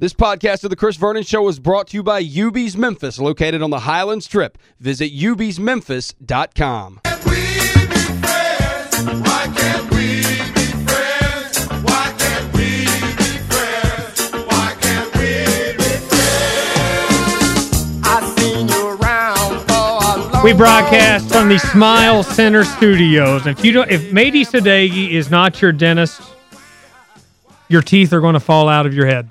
This podcast of The Chris Vernon Show is brought to you by UB's Memphis, located on the Highland Strip. Visit ubsmemphis.com. We broadcast from the Smile Center Studios. If you don't, if Mady Sadeghi is not your dentist, your teeth are going to fall out of your head.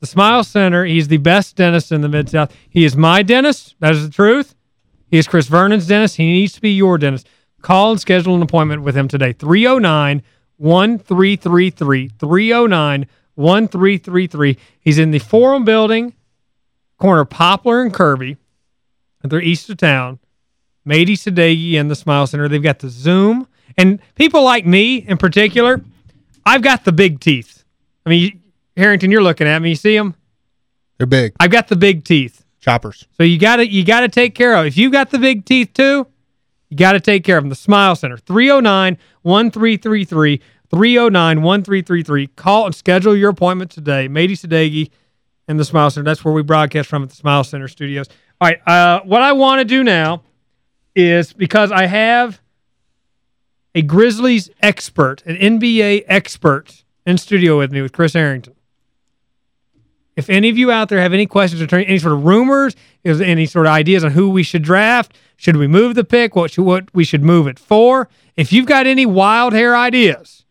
The Smile Center, he's the best dentist in the Mid-South. He is my dentist. That is the truth. He is Chris Vernon's dentist. He needs to be your dentist. Call and schedule an appointment with him today. 309-1333. 309-1333. He's in the Forum Building, corner Poplar and Kirby. They're east of town. Mady Sadeghi and the Smile Center. They've got the Zoom. And people like me in particular, I've got the big teeth. I mean, Harrington, you're looking at me. You see them? They're big. I've got the big teeth. Choppers. So you got to you got to take care of. If you got the big teeth too, you got to take care of them. The Smile Center, 309-1333, 309-1333. Call and schedule your appointment today. Mady Sadeghi and the Smile Center. That's where we broadcast from at the Smile Center Studios. All right, uh, what I want to do now is because I have a Grizzlies expert, an NBA expert in studio with me with Chris Harrington. If any of you out there have any questions or any sort of rumors, is any sort of ideas on who we should draft, should we move the pick, what should, what we should move it for, if you've got any wild hair ideas,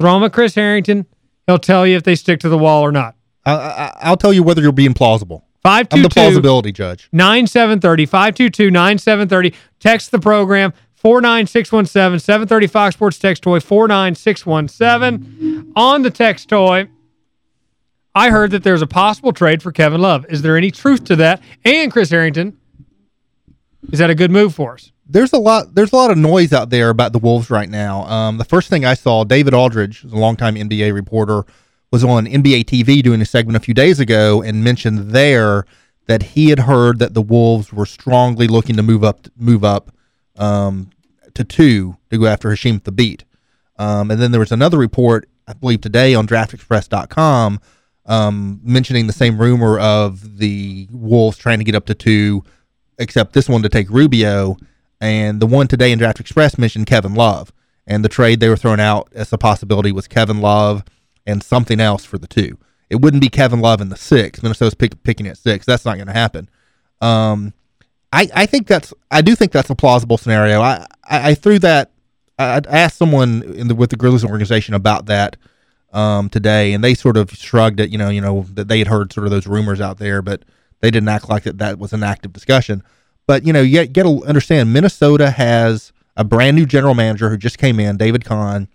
throw them at Chris Harrington. He'll tell you if they stick to the wall or not. I, will tell you whether you're being plausible. 522 I'm the plausibility judge. 9730 522 9730. Text the program 49617 730 Fox Sports text toy 49617. On the text toy, I heard that there's a possible trade for Kevin Love. Is there any truth to that? And Chris Harrington, is that a good move for us? There's a lot there's a lot of noise out there about the Wolves right now. Um, the first thing I saw, David Aldridge, a longtime NBA reporter, was on NBA TV doing a segment a few days ago and mentioned there that he had heard that the Wolves were strongly looking to move up move up um, to two to go after Hasheem Thabeet. Um, and then there was another report, I believe today on DraftExpress.com, um, mentioning the same rumor of the Wolves trying to get up to two, except this one to take Rubio. And the one today in Draft Express mentioned Kevin Love. And the trade they were throwing out as a possibility was Kevin Love – and something else for the two. It wouldn't be Kevin Love in the six. Minnesota's pick, picking at six. That's not going to happen. Um, I, I think that's I do think that's a plausible scenario. I, I, I threw that. I, asked someone in the with the Grizzlies organization about that um, today, and they sort of shrugged it. You know, you know that they had heard sort of those rumors out there, but they didn't act like that that was an active discussion. But you know, you got to understand Minnesota has a brand new general manager who just came in, David Kahn,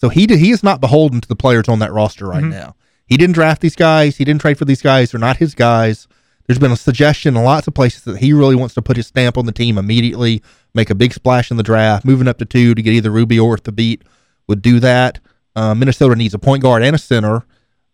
so he did, he is not beholden to the players on that roster right mm-hmm. now. He didn't draft these guys. He didn't trade for these guys. They're not his guys. There's been a suggestion in lots of places that he really wants to put his stamp on the team immediately, make a big splash in the draft, moving up to two to get either Rubio or Thabeet would do that. Uh, Minnesota needs a point guard and a center.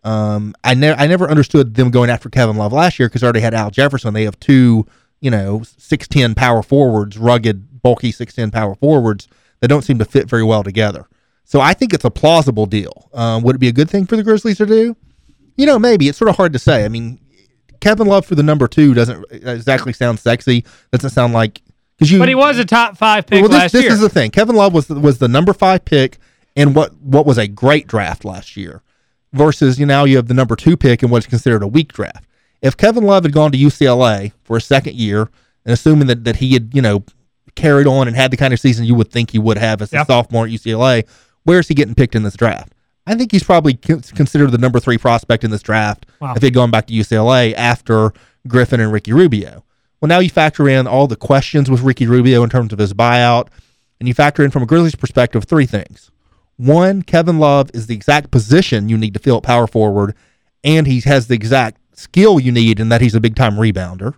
Um, I never I never understood them going after Kevin Love last year because they already had Al Jefferson. They have two, you know, six ten power forwards, rugged, bulky six ten power forwards that don't seem to fit very well together. So I think it's a plausible deal. Um, would it be a good thing for the Grizzlies to do? You know, maybe. It's sort of hard to say. I mean, Kevin Love for the number two doesn't exactly sound sexy. Doesn't sound like because you. But he was a top five pick well, this, last this year. This is the thing. Kevin Love was was the number five pick in what what was a great draft last year, versus you know you have the number two pick in what's considered a weak draft. If Kevin Love had gone to UCLA for a second year, and assuming that that he had you know carried on and had the kind of season you would think he would have as a sophomore at UCLA, where is he getting picked in this draft? I think he's probably considered the number three prospect in this draft wow. if he'd gone back to UCLA after Griffin and Ricky Rubio. Well, now you factor in all the questions with Ricky Rubio in terms of his buyout, and you factor in from a Grizzlies perspective three things. One, Kevin Love is the exact position you need to fill at power forward, and he has the exact skill you need in that he's a big time rebounder.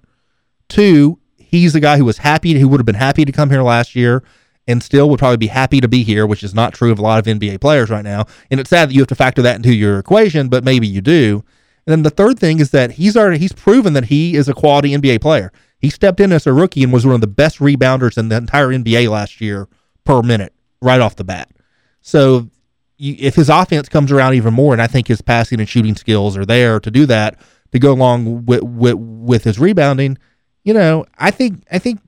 Two, he's the guy who was happy, who would have been happy to come here last year and still would probably be happy to be here, which is not true of a lot of NBA players right now. And it's sad that you have to factor that into your equation, but maybe you do. And then the third thing is that he's already he's proven that he is a quality NBA player. He stepped in as a rookie and was one of the best rebounders in the entire NBA last year per minute right off the bat. So you, if his offense comes around even more, and I think his passing and shooting skills are there to do that, to go along with with, with his rebounding, you know, I think I think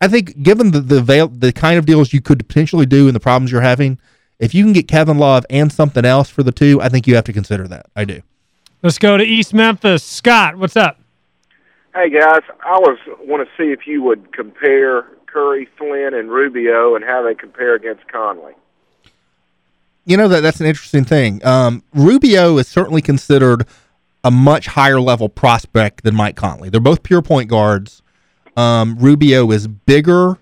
I think given the the veil, the kind of deals you could potentially do and the problems you're having, if you can get Kevin Love and something else for the two, I think you have to consider that. I do. Let's go to East Memphis. Scott, what's up? Hey guys, I was want to see if you would compare Curry, Flynn, and Rubio and how they compare against Conley. You know that that's an interesting thing. Um, Rubio is certainly considered a much higher level prospect than Mike Conley. They're both pure point guards. Um, Rubio is bigger.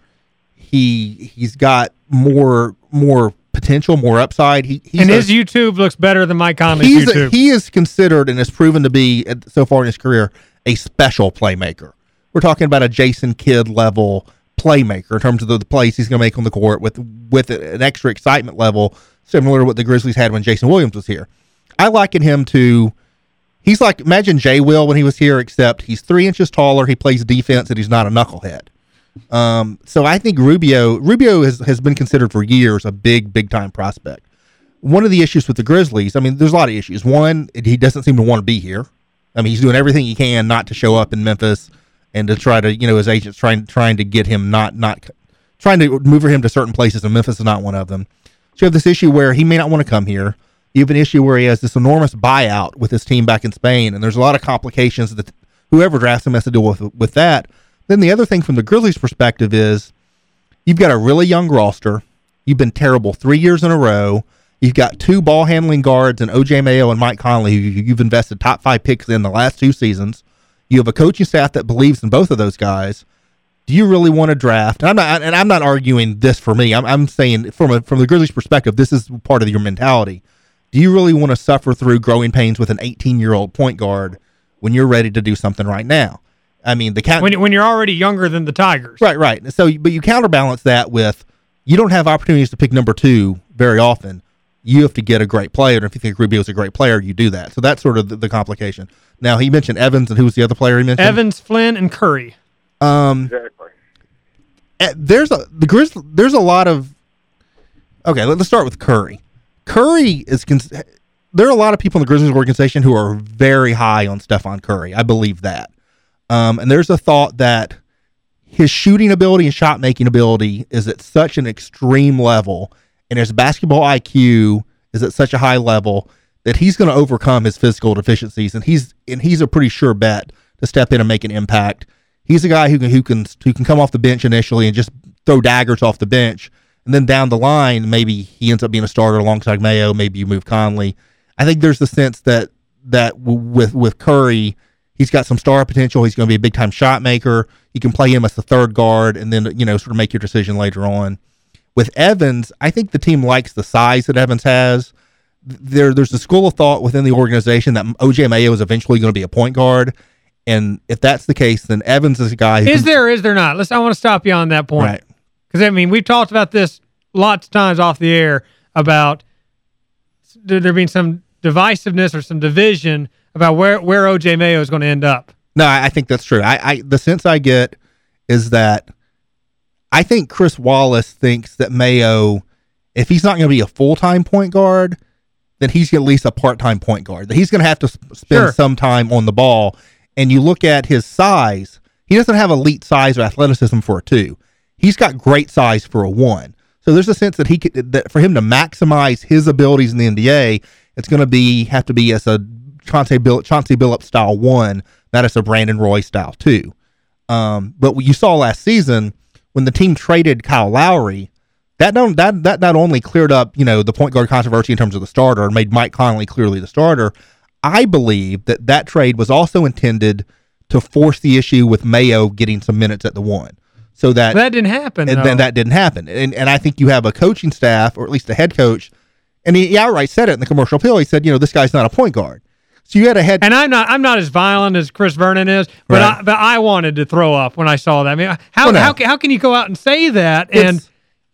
He he's got more more potential, more upside. He and his a, YouTube looks better than Mike Conley's he's YouTube. A, he is considered and has proven to be so far in his career a special playmaker. We're talking about a Jason Kidd level playmaker in terms of the, the plays he's going to make on the court with with an extra excitement level similar to what the Grizzlies had when Jason Williams was here. I liken him to he's like imagine Jay Will when he was here, except he's three inches taller, he plays defense, and he's not a knucklehead. Um, so I think Rubio Rubio has, has been considered for years a big, big time prospect. One of the issues with the Grizzlies, I mean, there's a lot of issues. One, he doesn't seem to want to be here. I mean, he's doing everything he can not to show up in Memphis and to try to, you know, his agents trying trying to get him not not trying to move him to certain places, and Memphis is not one of them. So you have this issue where he may not want to come here. You have an issue where he has this enormous buyout with his team back in Spain, and there's a lot of complications that whoever drafts him has to deal with with that. Then the other thing from the Grizzlies' perspective is you've got a really young roster. You've been terrible three years in a row. You've got two ball handling guards and OJ Mayo and Mike Conley, who you've invested top five picks in the last two seasons. You have a coaching staff that believes in both of those guys. Do you really want to draft? And I'm not, and I'm not arguing this for me. I'm, I'm saying from a, from the Grizzlies' perspective, this is part of your mentality. Do you really want to suffer through growing pains with an 18 year old point guard when you're ready to do something right now? I mean, the count when when you're already younger than the Tigers, right? Right. So, but you counterbalance that with you don't have opportunities to pick number two very often. You have to get a great player, and if you think Rubio's a great player, you do that. So that's sort of the, the complication. Now he mentioned Evans, and who was the other player he mentioned? Evans, Flynn, and Curry. Um, exactly. Eh, there's a the Grizz. There's a lot of. Okay, let's start with Curry. Curry is. There are a lot of people in the Grizzlies organization who are very high on Stephen Curry. I believe that. Um, and there's a thought that his shooting ability and shot making ability is at such an extreme level, and his basketball IQ is at such a high level that he's going to overcome his physical deficiencies, and he's and he's a pretty sure bet to step in and make an impact. He's a guy who can who can who can come off the bench initially and just throw daggers off the bench, and then down the line maybe he ends up being a starter alongside Mayo. Maybe you move Conley. I think there's the sense that that with with Curry, he's got some star potential. He's going to be a big time shot maker. You can play him as the third guard, and then you know sort of make your decision later on. With Evans, I think the team likes the size that Evans has there there's a school of thought within the organization that OJ Mayo is eventually going to be a point guard. And if that's the case, then Evans is a guy. Is can, there? Is there not? Let's. I want to stop you on that point. Right. Because I mean, we've talked about this lots of times off the air about there being some divisiveness or some division about where where OJ Mayo is going to end up. No, I, I think that's true. I, I the sense I get is that I think Chris Wallace thinks that Mayo, if he's not going to be a full time point guard, then he's at least a part-time point guard. That he's going to have to spend sure. some time on the ball. And you look at his size; he doesn't have elite size or athleticism for a two. He's got great size for a one. So there's a sense that he could that for him to maximize his abilities in the NBA, it's going to be have to be as a Chauncey Bill Chauncey Billups style one, not as a Brandon Roy style two. Um, but what you saw last season when the team traded Kyle Lowry, that don't that that not only cleared up you know the point guard controversy in terms of the starter and made Mike Conley clearly the starter. I believe that that trade was also intended to force the issue with Mayo getting some minutes at the one, so that that didn't happen. And then that didn't happen. And and I think you have a coaching staff or at least a head coach, and he, he outright said it in the commercial appeal. He said, you know, this guy's not a point guard. So you had a head, and I'm not. I'm not as violent as Chris Vernon is, but right. I, but I wanted to throw up when I saw that. I mean, how well, no. how, how can you go out and say that and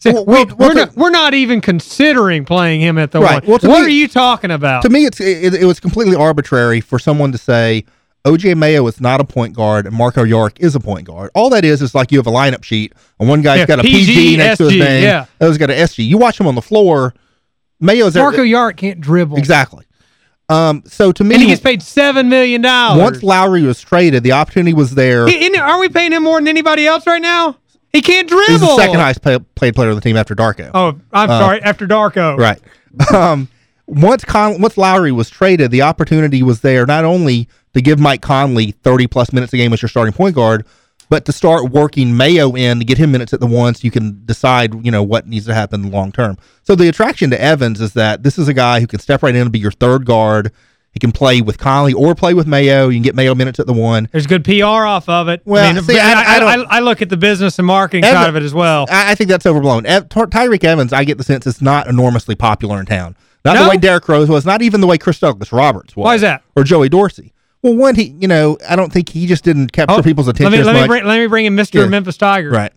it's, well, we, are not, we're not even considering playing him at the right. one. Well, what me, are you talking about? To me, it's it, it, was completely arbitrary for someone to say OJ Mayo is not a point guard and Marko Jaric is a point guard. All that is is like you have a lineup sheet and one guy's yeah, got a PG, PG next SG, to his name. Yeah. Other's got an SG. You watch him on the floor. Mayo's Marko Jaric can't dribble. exactly. Um, so to me, And he gets paid $7 million. once Lowry was traded, the opportunity was there. He- Are we paying him more than anybody else right now? He can't dribble. He's the second highest pay, paid player on the team after Darko. Oh, I'm Uh, sorry. After Darko. Right. Um, once Con- once Lowry was traded, the opportunity was there not only to give Mike Conley 30 plus minutes a game as your starting point guard, but to start working Mayo in to get him minutes at the one so you can decide, you know, what needs to happen long term. So the attraction to Evans is that this is a guy who can step right in and be your third guard. He can play with Conley or play with Mayo. You can get Mayo minutes at the one. There's good PR off of it. Well, I, mean, see, I- I I, I, I look at the business and marketing Evan- side of it as well. I, I think that's overblown. Ev- Ty- Tyreke Evans, I get the sense, is not enormously popular in town. Not No? the way Derrick Rose was, not even the way Chris Douglas Roberts was. Why is that? Or Joey Dorsey. Well, one, he, you know, I don't think he just didn't capture oh, people's let attention me, as let me bring, let me bring in Mr. Yeah. Memphis Tiger. right.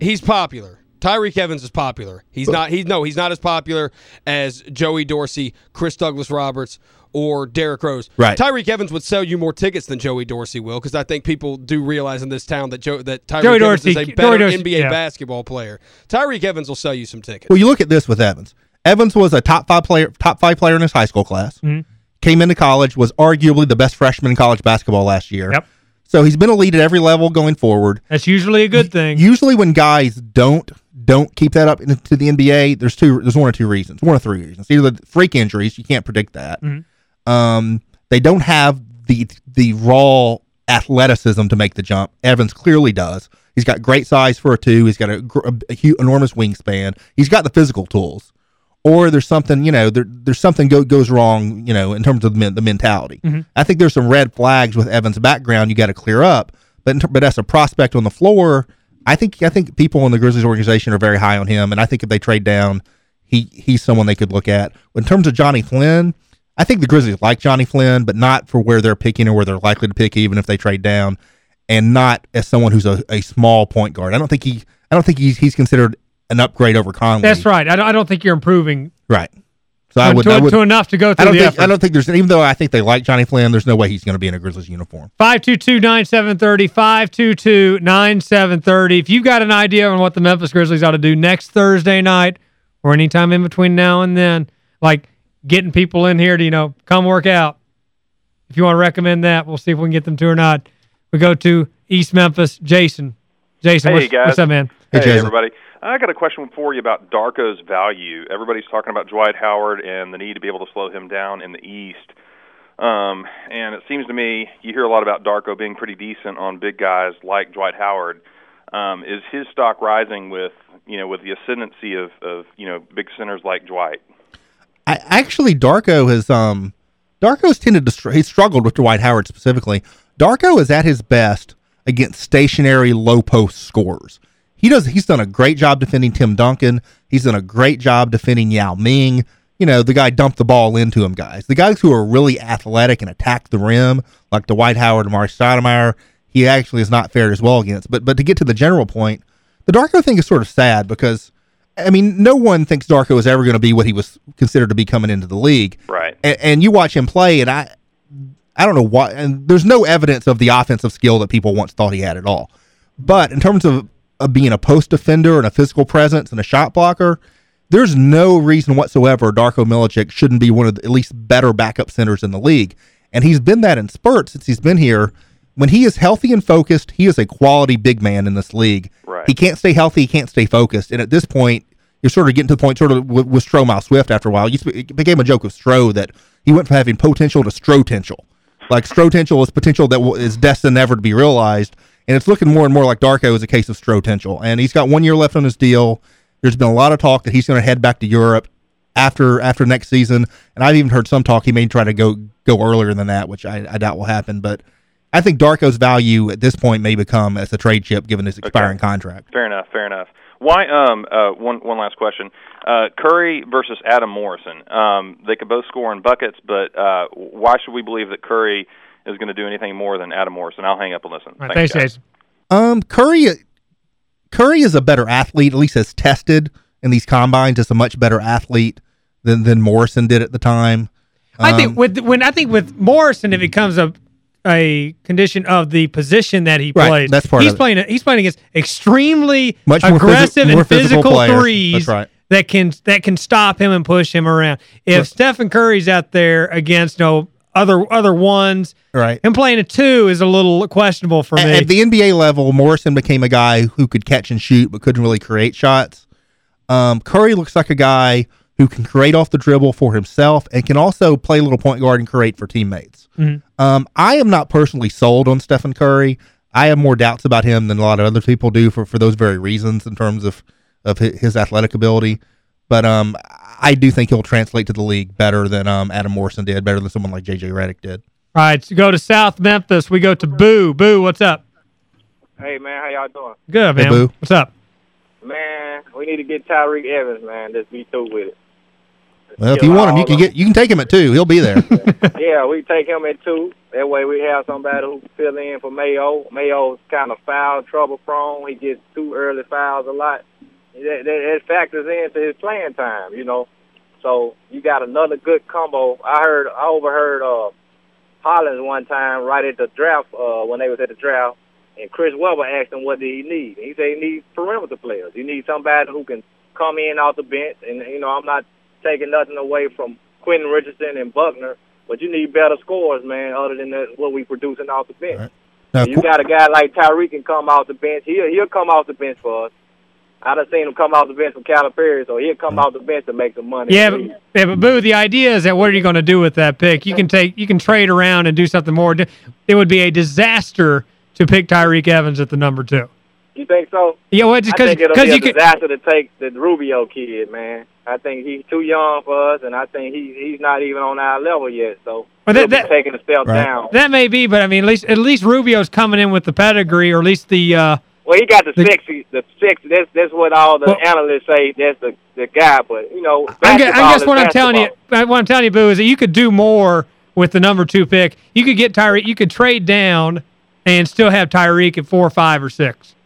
He's popular. Tyreke Evans is popular. He's not he's no, he's not as popular as Joey Dorsey, Chris Douglas Roberts, or Derrick Rose. Right. Tyreke Evans would sell you more tickets than Joey Dorsey will because I think people do realize in this town that Joe that Tyreke Joey Evans Dorsey- is a better Dorsey, NBA yeah. basketball player. Tyreke Evans will sell you some tickets. Well, you look at this with Evans. Evans was a top five player, top five player in his high school class. Mm-hmm. Came into college, was arguably the best freshman in college basketball last year. Yep. So he's been a lead at every level going forward. That's usually a good thing. Usually, when guys don't don't keep that up into the NBA, there's two, there's one or two reasons, one or three reasons. Either the freak injuries, you can't predict that. Mm-hmm. Um, they don't have the the raw athleticism to make the jump. Evans clearly does. He's got great size for a two. He's got a, gr- a huge, enormous wingspan. He's got the physical tools. Or there's something, you know, there, there's something go, goes wrong, you know, in terms of the, men, the mentality. I think there's some red flags with Evans' background you got to clear up. But but as a prospect on the floor, I think I think people in the Grizzlies organization are very high on him, and I think if they trade down, he he's someone they could look at. In terms of Johnny Flynn, I think the Grizzlies like Johnny Flynn, but not for where they're picking or where they're likely to pick, even if they trade down, and not as someone who's a, a small point guard. I don't think he I don't think he's he's considered an upgrade over Conley. That's right. I don't, I don't think you're improving Right. So I would, to, I would to enough to go I through don't the think effort. I don't think there's even though I think they like Johnny Flynn, there's no way he's going to be in a Grizzlies uniform. 522-9730, 522-9730. If you've got an idea on what the Memphis Grizzlies ought to do next Thursday night or anytime in between now and then, like getting people in here to, you know, come work out. If you want to recommend that, we'll see if we can get them to or not. We go to East Memphis. Jason. Jason, Hey, what's, guys. what's up, man? Hey, Hey, Jason. everybody. I got a question for you about Darko's value. Everybody's talking about Dwight Howard and the need to be able to slow him down in the East. Um, and it seems to me you hear a lot about Darko being pretty decent on big guys like Dwight Howard. Um, is his stock rising with you know with the ascendancy of, of you know big centers like Dwight? I actually Darko has um Darko's tended to str- he struggled with Dwight Howard specifically. Darko is at his best against stationary low post scorers. He does he's done a great job defending Tim Duncan. He's done a great job defending Yao Ming. You know, the guy dumped the ball into him, guys. The guys who are really athletic and attack the rim, like Dwight Howard and Mark Stoudemire, he actually is not fared as well against. But but to get to the general point, the Darko thing is sort of sad because I mean, no one thinks Darko is ever going to be what he was considered to be coming into the league. Right. And, and you watch him play, and I, I don't know why. And there's no evidence of the offensive skill that people once thought he had at all. But in terms of, of being a post defender and a physical presence and a shot blocker, there's no reason whatsoever Darko Milicic shouldn't be one of the at least better backup centers in the league. And he's been that in spurts since he's been here. When he is healthy and focused, he is a quality big man in this league. Right. He can't stay healthy. He can't stay focused. And at this point, you're sort of getting to the point, sort of with, with Stromile Swift. After a while, It became a joke of Stro that he went from having potential to Strotential. Like Strotential is potential that will, destined never to be realized, and it's looking more and more like Darko is a case of Strotential. And he's got one year left on his deal. There's been a lot of talk that he's going to head back to Europe after after next season, and I've even heard some talk he may try to go go earlier than that, which I, I doubt will happen. But I think Darko's value at this point may become as a trade chip given his expiring contract. Fair enough. Fair enough. Why? Um. Uh. One. One last question. Uh. Curry versus Adam Morrison. Um. They could both score in buckets, but uh. Why should we believe that Curry is going to do anything more than Adam Morrison? I'll hang up and listen. All right, thanks, guys. Jason. Um, Curry, Curry is a better athlete, at least as tested in these combines, is a much better athlete than than Morrison did at the time. I Um, think with when I think with Morrison, it becomes a a condition of the position that he Right, plays. that's part he's of it. playing. He's playing against extremely Much more aggressive more and physical, physical threes. That's right. that can that can stop him and push him around. If Right. Stephen Curry's out there against you know other other ones, Right. him playing a two is a little questionable for At, me. at the NBA level, Morrison became a guy who could catch and shoot, but couldn't really create shots. Um, Curry looks like a guy who can create off the dribble for himself and can also play a little point guard and create for teammates. Um, I am not personally sold on Stephen Curry. I have more doubts about him than a lot of other people do for, for those very reasons in terms of, of his athletic ability. But um, I do think he'll translate to the league better than um, Adam Morrison did, better than someone like J.J. Redick did. All right, so go to South Memphis. We go to Boo. Boo, what's up? Hey man, how y'all doing? Good, Hey, man. Boo. What's up? Man, we need to get Tyreke Evans, man. Just be through with it. Well, if you want him, you can get you can take him at two. He'll be there. yeah, we take him at two. That way we have somebody who can fill in for Mayo. Mayo's kind of foul trouble prone. He gets two early fouls a lot. That, that, that factors into his playing time, you know. So you got another good combo. I heard, I overheard uh, Hollins one time right at the draft uh, when they was at the draft, and Chris Webber asked him what did he need. and He said he needs perimeter players. He needs somebody who can come in off the bench. And you know, I'm not taking nothing away from Quentin Richardson and Buckner, but you need better scores, man. Other than that, what we producing off the bench. Right. Now, You got a guy like Tyreke can come off the bench. He'll he'll come off the bench for us. I done seen him come off the bench from Calipari, so he'll come off the bench to make some money. Yeah, but, yeah, but Boo, the idea is that what are you going to do with that pick? You can take, you can trade around and do something more. It would be a disaster to pick Tyreke Evans at the number two. you think so? Yeah, well, just I it'll because be a you can. disaster to take the Rubio kid, man. I think he's too young for us, and I think he he's not even on our level yet. So Well, he'll that- that- taking a step Right. down. That may be, but I mean, at least at least Rubio's coming in with the pedigree, or at least the. uh Well, he got the, The- sexy, the six. That's that's what all the Well- analysts say. That's the the guy. But you know, I guess, I guess what I'm telling you, what I'm telling you, Boo, is that you could do more with the number two pick. You could get Tyreke. You could trade down and still have Tyreke at four, five, or six.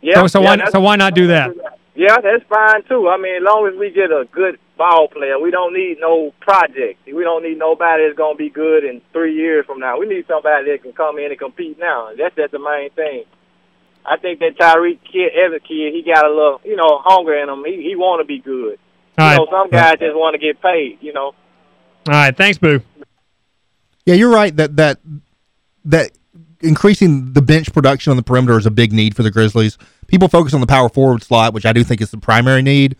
Yeah, so so yeah, why so why not do that? Yeah, that's fine too. I mean, as long as we get a good ball player, we don't need no project. We don't need nobody that's gonna be good in three years from now. We need somebody that can come in and compete now. That's that's the main thing. I think that Tyreke kid, Evans kid, he got a little, you know, hunger in him. He he want to be good. All you right, know, some guys just want to get paid. You know. all right. Thanks, Boo. Yeah, you're right that that that increasing the bench production on the perimeter is a big need for the Grizzlies. People focus on the power forward slot, which I do think is the primary need.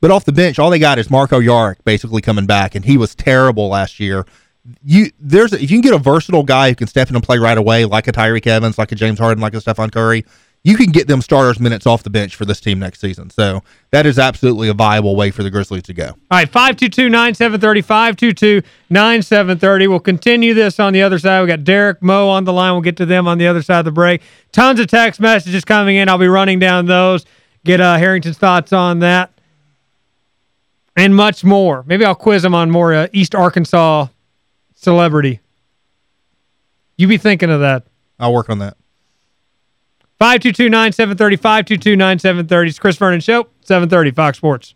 But off the bench, all they got is Marko Jaric basically coming back, and he was terrible last year. You there's if you can get a versatile guy who can step in and play right away, like a Tyreke Evans, like a James Harden, like a Stephen Curry, you can get them starters minutes off the bench for this team next season. So that is absolutely a viable way for the Grizzlies to go. All right, 522-9730, 522-9730. We'll continue this on the other side. we got Derek Moe on the line. We'll get to them on the other side of the break. Tons of text messages coming in. I'll be running down those. Get uh, Harrington's thoughts on that. And much more. Maybe I'll quiz him on more uh, East Arkansas celebrity. You be thinking of that. I'll work on that. 522-9730, 522-9730. It's Chris Vernon Show, 730 Fox Sports.